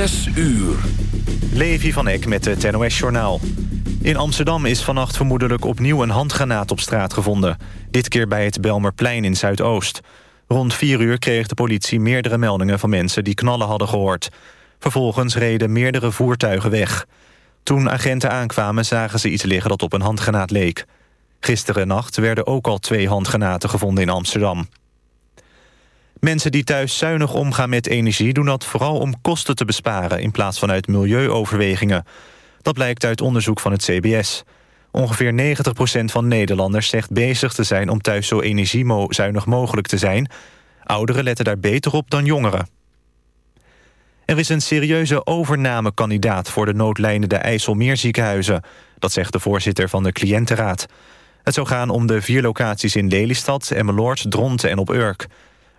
Zes uur. Levi van Eck met het NOS-journaal. In Amsterdam is vannacht vermoedelijk opnieuw een handgranaat op straat gevonden. Dit keer bij het Belmerplein in Zuidoost. Rond vier uur kreeg de politie meerdere meldingen van mensen die knallen hadden gehoord. Vervolgens reden meerdere voertuigen weg. Toen agenten aankwamen zagen ze iets liggen dat op een handgranaat leek. Gisteren nacht werden ook al twee handgranaten gevonden in Amsterdam. Mensen die thuis zuinig omgaan met energie... doen dat vooral om kosten te besparen... in plaats van uit milieuoverwegingen. Dat blijkt uit onderzoek van het CBS. Ongeveer 90% van Nederlanders zegt bezig te zijn... om thuis zo energiezuinig mogelijk te zijn. Ouderen letten daar beter op dan jongeren. Er is een serieuze overnamekandidaat... voor de noodlijnende IJsselmeerziekenhuizen. Dat zegt de voorzitter van de cliëntenraad. Het zou gaan om de vier locaties in Lelystad, Emmeloord, Dronten en op Urk...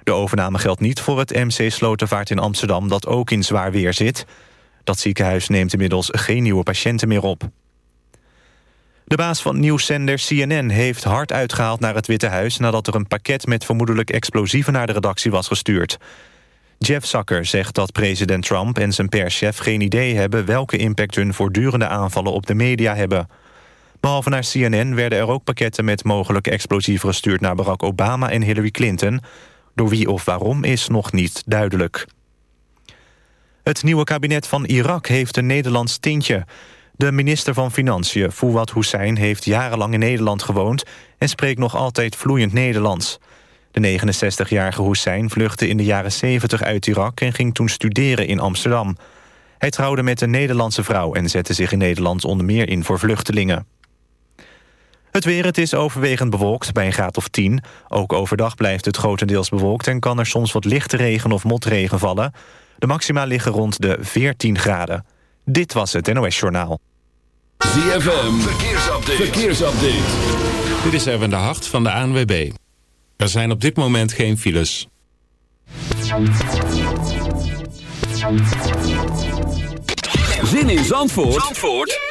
De overname geldt niet voor het MC Slotervaart in Amsterdam... dat ook in zwaar weer zit. Dat ziekenhuis neemt inmiddels geen nieuwe patiënten meer op. De baas van nieuwszender CNN heeft hard uitgehaald naar het Witte Huis... nadat er een pakket met vermoedelijk explosieven naar de redactie was gestuurd. Jeff Zucker zegt dat president Trump en zijn perschef geen idee hebben... welke impact hun voortdurende aanvallen op de media hebben. Behalve naar CNN werden er ook pakketten met mogelijke explosieven gestuurd... naar Barack Obama en Hillary Clinton... Door wie of waarom is nog niet duidelijk. Het nieuwe kabinet van Irak heeft een Nederlands tintje. De minister van Financiën, Fouad Hussein, heeft jarenlang in Nederland gewoond... en spreekt nog altijd vloeiend Nederlands. De 69-jarige Hussein vluchtte in de jaren 70 uit Irak... en ging toen studeren in Amsterdam. Hij trouwde met een Nederlandse vrouw... en zette zich in Nederland onder meer in voor vluchtelingen. Het weer, het is overwegend bewolkt bij een graad of 10. Ook overdag blijft het grotendeels bewolkt... en kan er soms wat lichte regen of motregen vallen. De maxima liggen rond de 14 graden. Dit was het NOS Journaal. ZFM, verkeersupdate. verkeersupdate. Dit is Erwin de Hart van de ANWB. Er zijn op dit moment geen files. Zin in Zandvoort? Zandvoort?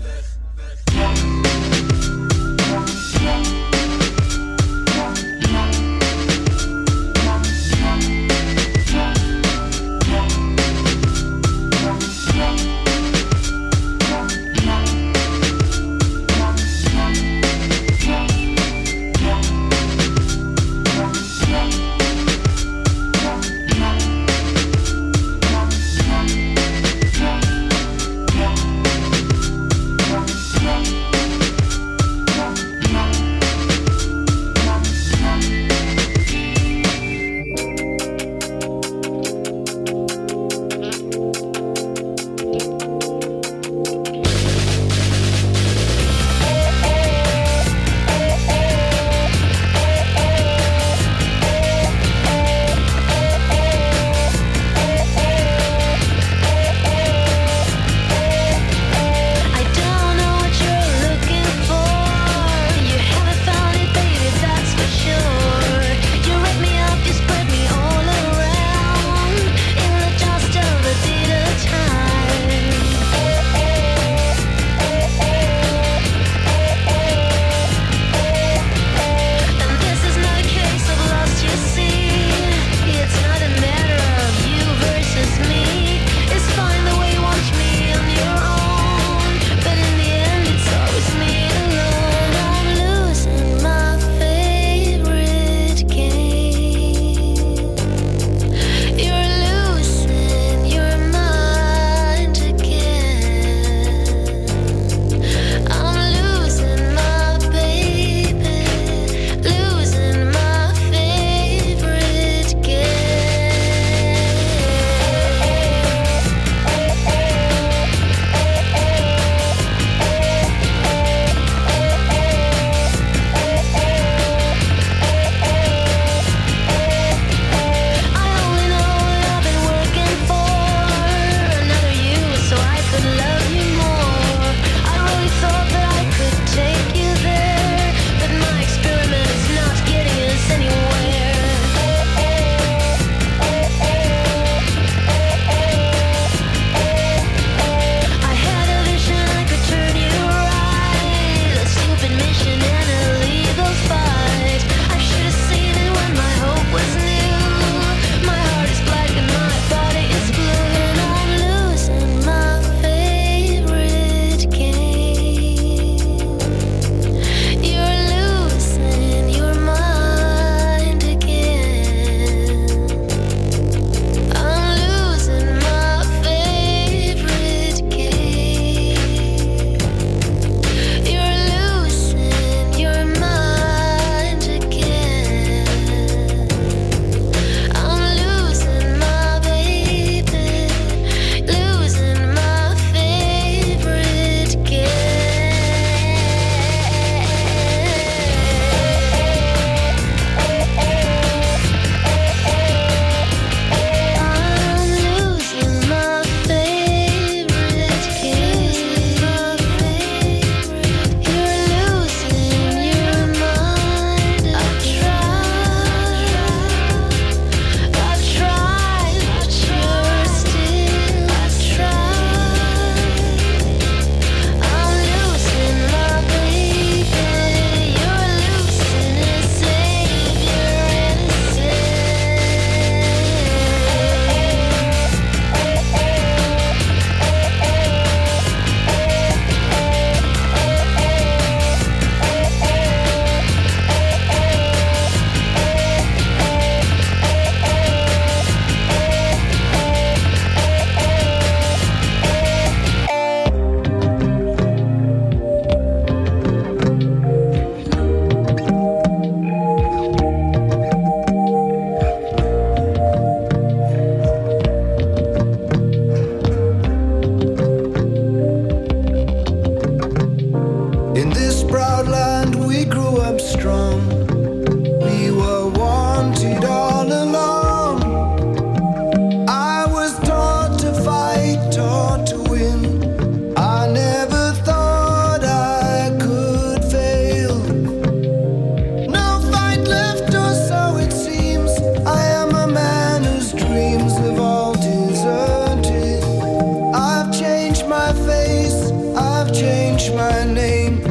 my name.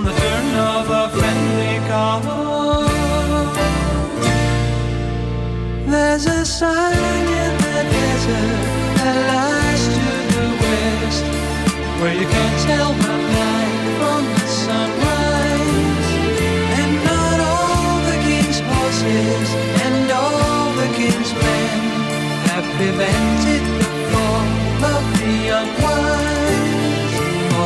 on the turn of a friendly column. There's a sign in the desert that lies to the west, where you can't tell the night from the sunrise, and not all the king's horses and all the king's men have prevented the fall of the unwise.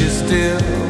you still.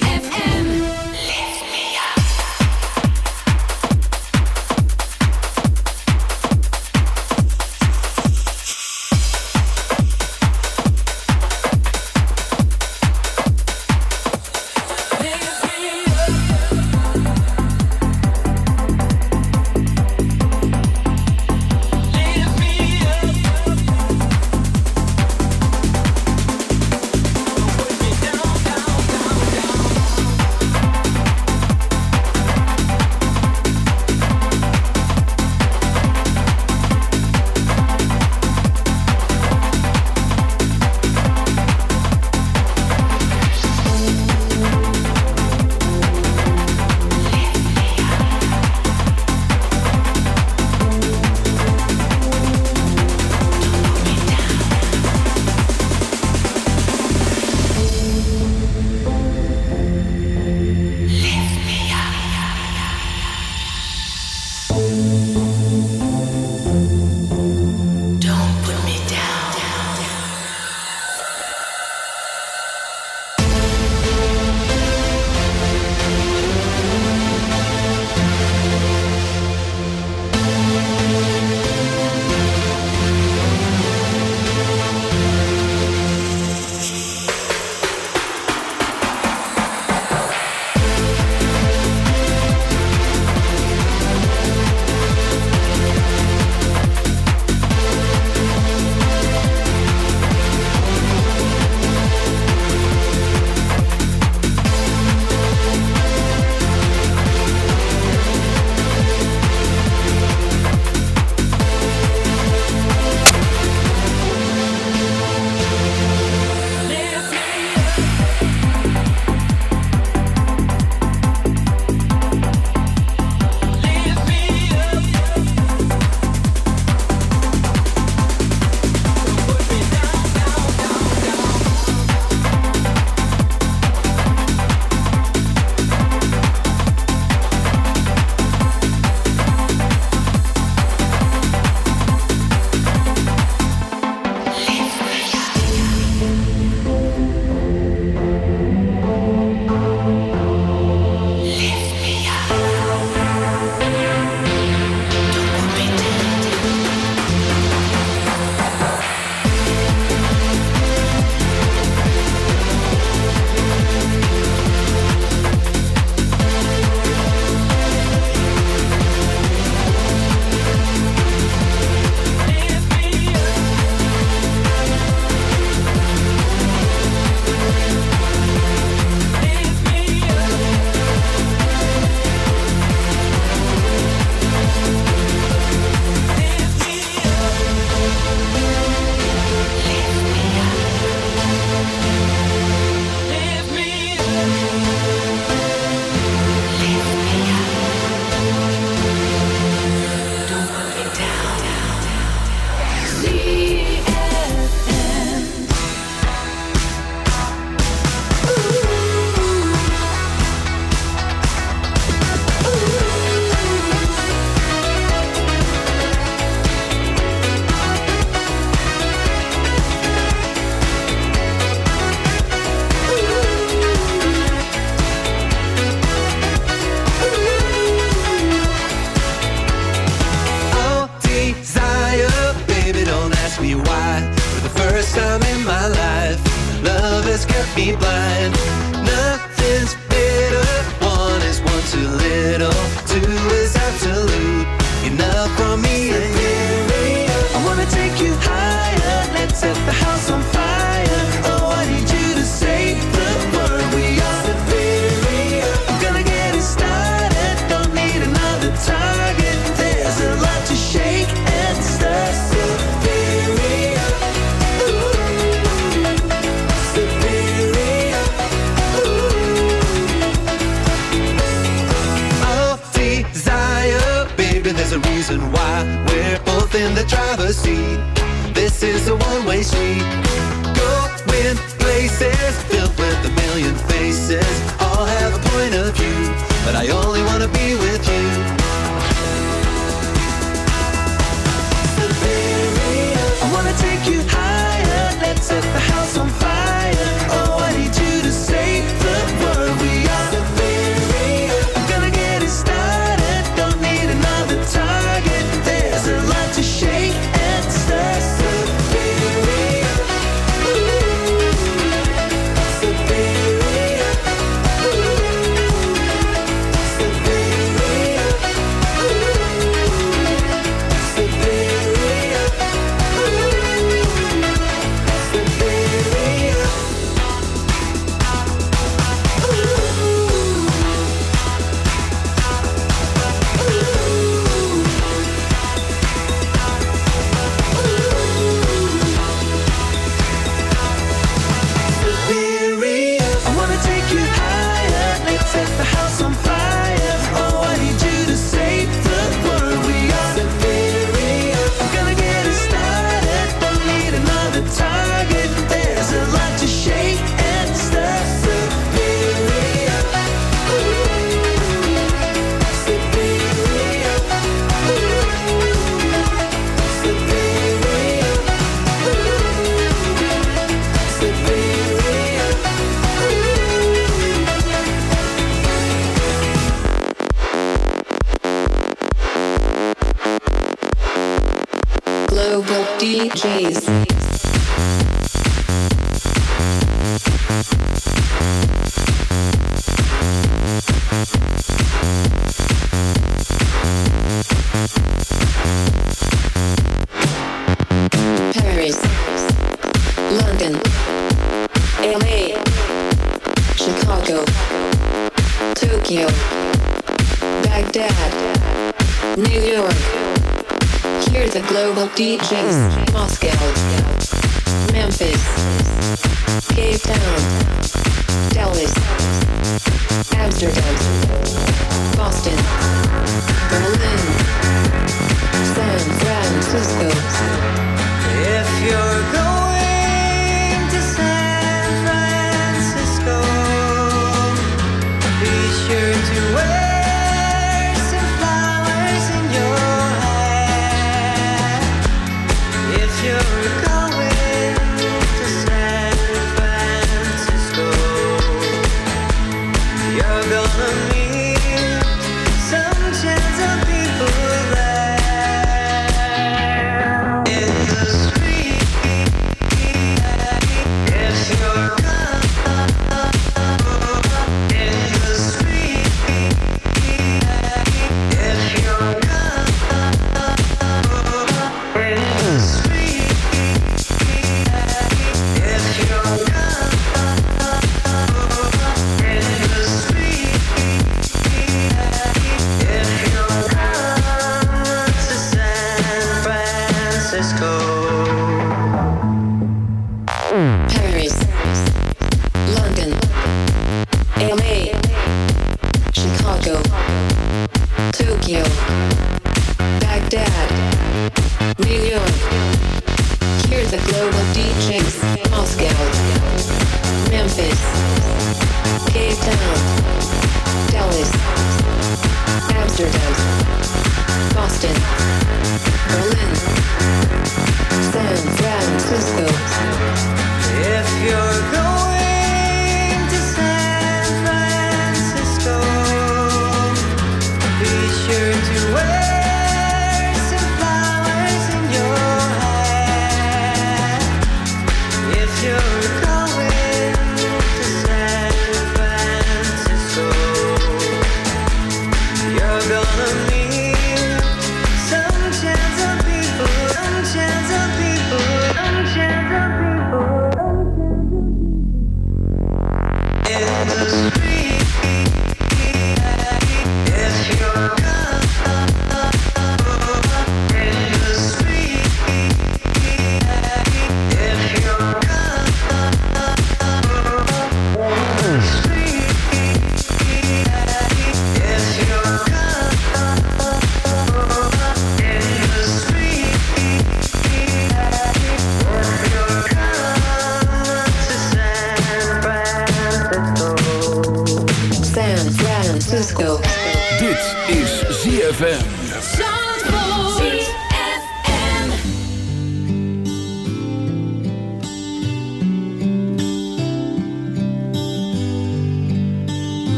Dit is ZFM.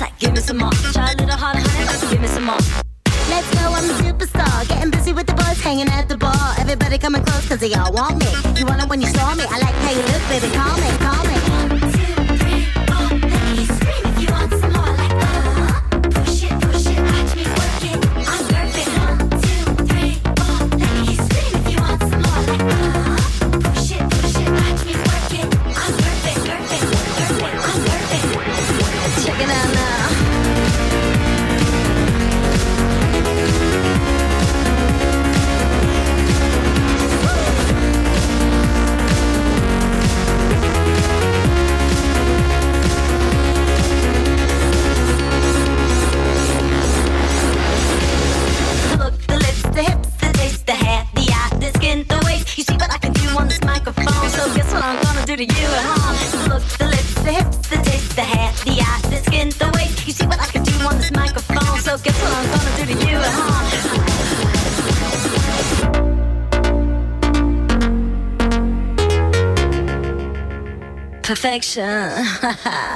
like, give me some more. Try a little harder, honey, give me some more. Let's go, I'm a superstar. Getting busy with the boys, hanging at the bar. Everybody coming close, cause they all want me. You want it when you saw me. I like how you look, baby, call me. 神。哈 哈